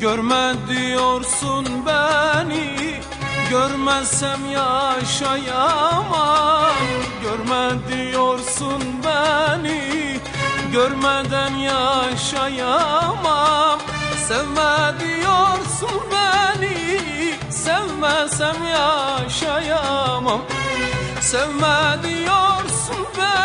Görme diyorsun beni Görmezsem yaşayamam. Görme diyorsun beni Görmeden yaşayamam. Sevme diyorsun beni Sevmesem yaşayamam. Sevme diyorsun beni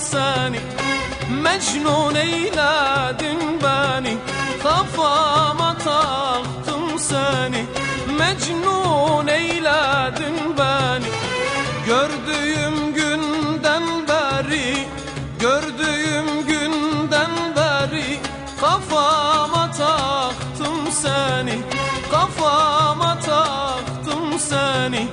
seni Mecnun eyledin beni Kafama taktım seni Mecnun eyledin beni. Gördüğüm günden beri Gördüğüm günden beri Kafama taktım seni Kafama taktım seni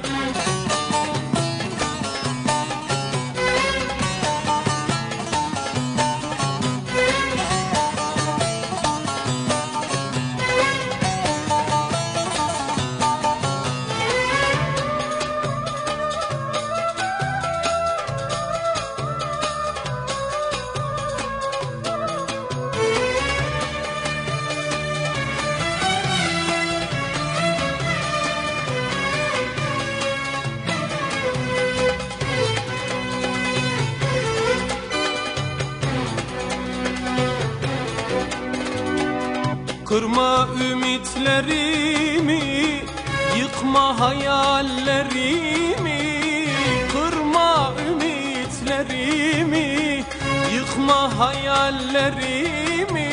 Kırma ümitlerimi Yıkma hayallerimi. Kırma ümitlerimi Yıkma hayallerimi.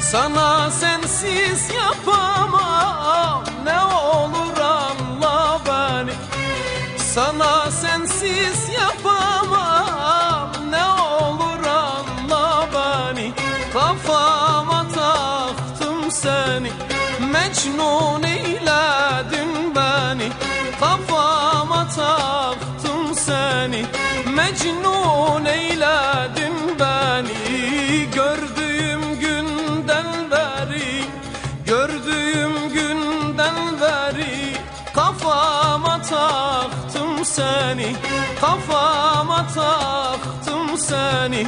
Sana sensiz yapamam Ne olur anla beni. Sana seni Mecnun eyledin beni Kafama taktım seni Mecnun eyledin beni. Gördüğüm günden beri Gördüğüm günden beri Kafama taktım seni Kafama taktım seni